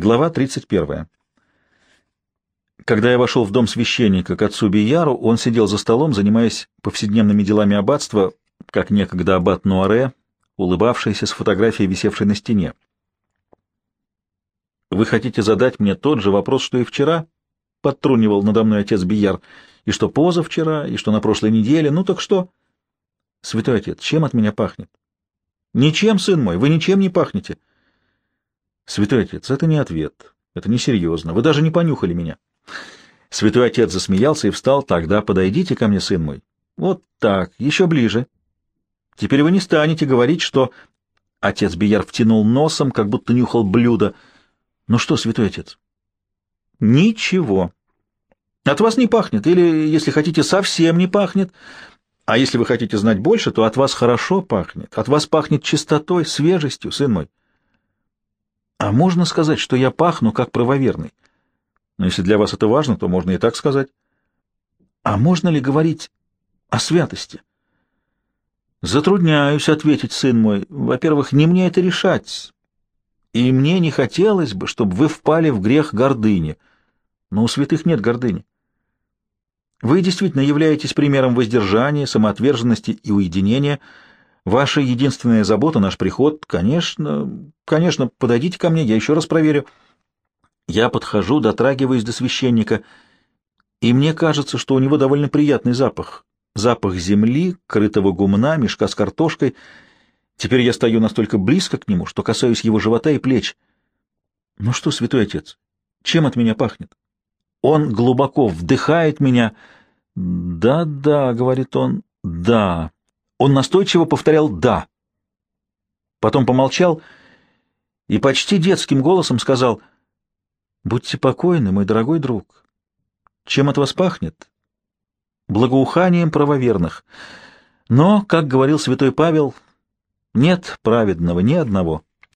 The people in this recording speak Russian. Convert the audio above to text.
Глава 31. Когда я вошел в дом священника к отцу Бияру, он сидел за столом, занимаясь повседневными делами аббатства, как некогда аббат Нуаре, улыбавшийся с фотографией, висевшей на стене. «Вы хотите задать мне тот же вопрос, что и вчера?» — подтрунивал надо мной отец Бияр. «И что позавчера, и что на прошлой неделе. Ну так что?» «Святой отец, чем от меня пахнет?» «Ничем, сын мой, вы ничем не пахнете». Святой отец, это не ответ. Это несерьезно. Вы даже не понюхали меня. Святой отец засмеялся и встал. Тогда подойдите ко мне, сын мой. Вот так, еще ближе. Теперь вы не станете говорить, что... Отец Бияр втянул носом, как будто нюхал блюдо. Ну что, святой отец? Ничего. От вас не пахнет, или, если хотите, совсем не пахнет. А если вы хотите знать больше, то от вас хорошо пахнет. От вас пахнет чистотой, свежестью, сын мой. А можно сказать, что я пахну как правоверный? Но если для вас это важно, то можно и так сказать. А можно ли говорить о святости? Затрудняюсь ответить, сын мой. Во-первых, не мне это решать. И мне не хотелось бы, чтобы вы впали в грех гордыни. Но у святых нет гордыни. Вы действительно являетесь примером воздержания, самоотверженности и уединения — Ваша единственная забота — наш приход. Конечно, конечно, подойдите ко мне, я еще раз проверю. Я подхожу, дотрагиваюсь до священника, и мне кажется, что у него довольно приятный запах. Запах земли, крытого гумна, мешка с картошкой. Теперь я стою настолько близко к нему, что касаюсь его живота и плеч. Ну что, святой отец, чем от меня пахнет? Он глубоко вдыхает меня. «Да-да», — говорит он, — «да». Он настойчиво повторял «да». Потом помолчал и почти детским голосом сказал «Будьте покойны, мой дорогой друг. Чем от вас пахнет? Благоуханием правоверных. Но, как говорил святой Павел, нет праведного ни одного».